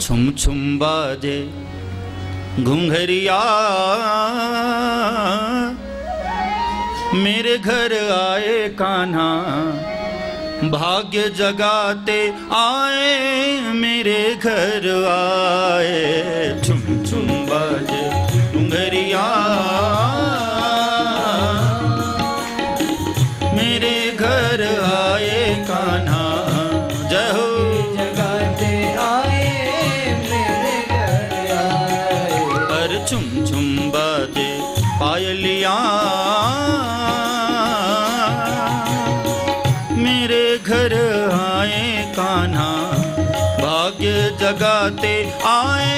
छुम छुम बाजे घुंघरिया। मेरे घर आए कान्हा, भाग्य जगाते आए, मेरे घर आए। छुम छुम बाजे घुंघरिया। मेरे घर आए कान्हा पायलिया। मेरे घर आए कान्हा, भाग्य जगाते आए,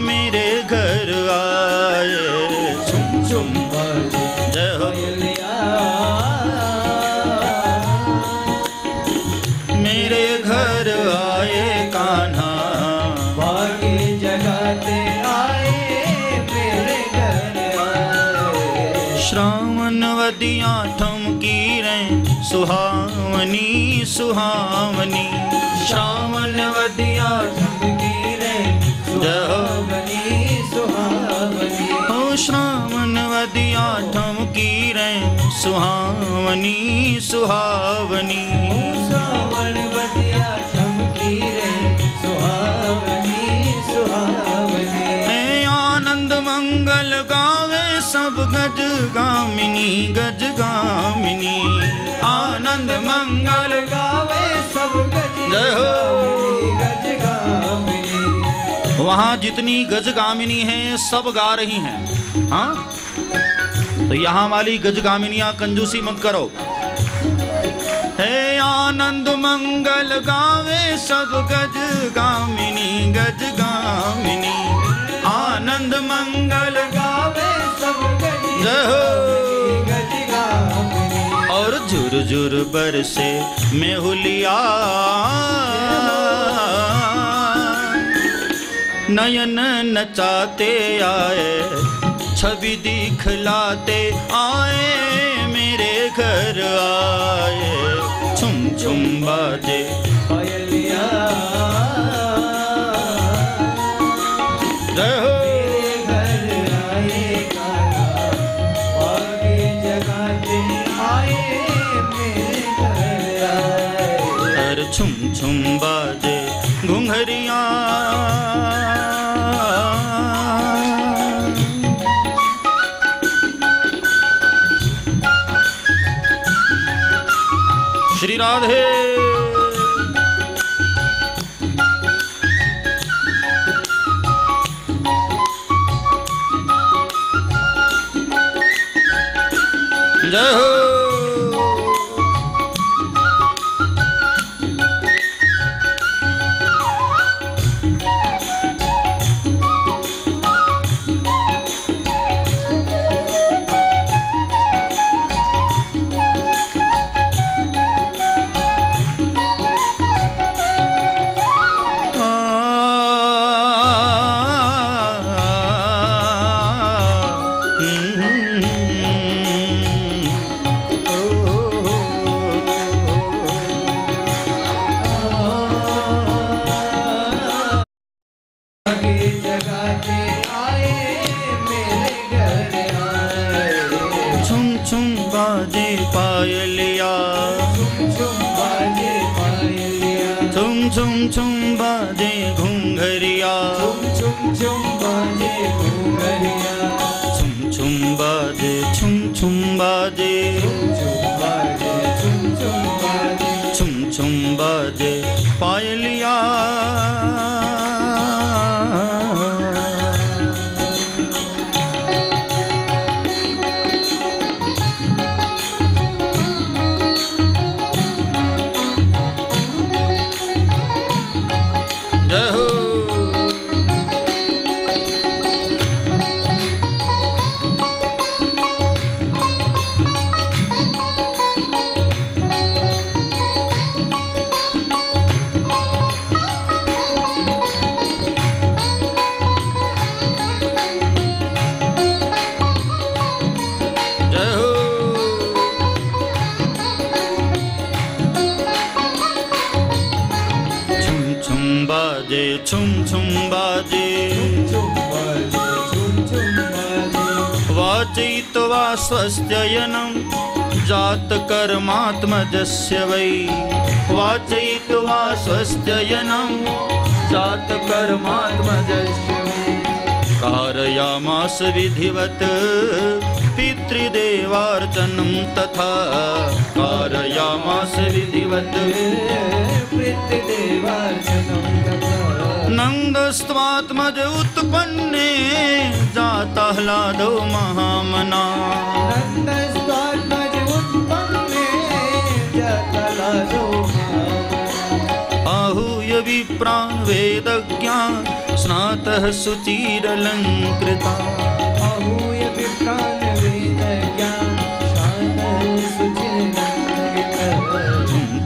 मेरे घर आए। छुम बाजे जय मेरे घर आए कान्हा श्रावण वदिया ठमकी रे सुहावनी सुहावनी। श्रावण वदिया ठमकी रे सुहावनी सुहावनी। ओ श्रावण वदिया ठमकी रे सुहावनी सुहावनी। सब गज गामिनी गज गामिनी आनंद मंगल गावे सब गज जय हो। गज गामिनी वहाँ जितनी गजगामिनी हैं सब गा रही हैं। हाँ? तो यहाँ वाली गजगामिनियाँ कंजूसी मत करो। हे आनंद मंगल गावे सब गज गामिनी गज गामिनी आनंद मंगल से बरसे मेहुलिया नयन नचाते आए, छवि दिखलाते आए, मेरे घर आए। छुम छुम बाजे छुम दे घुंघरिया। श्री राधे। तुम झुम झुम बाजे झुम बाजे घुंघरिया झुम झुम बाजे झुम झुम बाजे झुम झुम बाजे पायली झुम बाजे। वाचयित्वा स्वस्त्ययनं जातकर्मात्मजस्य वै। वाचयित्वा स्वस्त्ययनं जातकर्मात्मजस्य कारयामास विधिवत् पितृदेवार्चनं तथा। कारयामास विधिवत् प्रीतिदेवार्चनं छन्दस्त्वात्मज उत्पन्ने जाताह्लादो महामना। स्वात्मज उत्पन्ने जाता आहूय विप्राणवेदज्ञा स्नातः सुचिरलङ्कृता। आहूय विकालवेद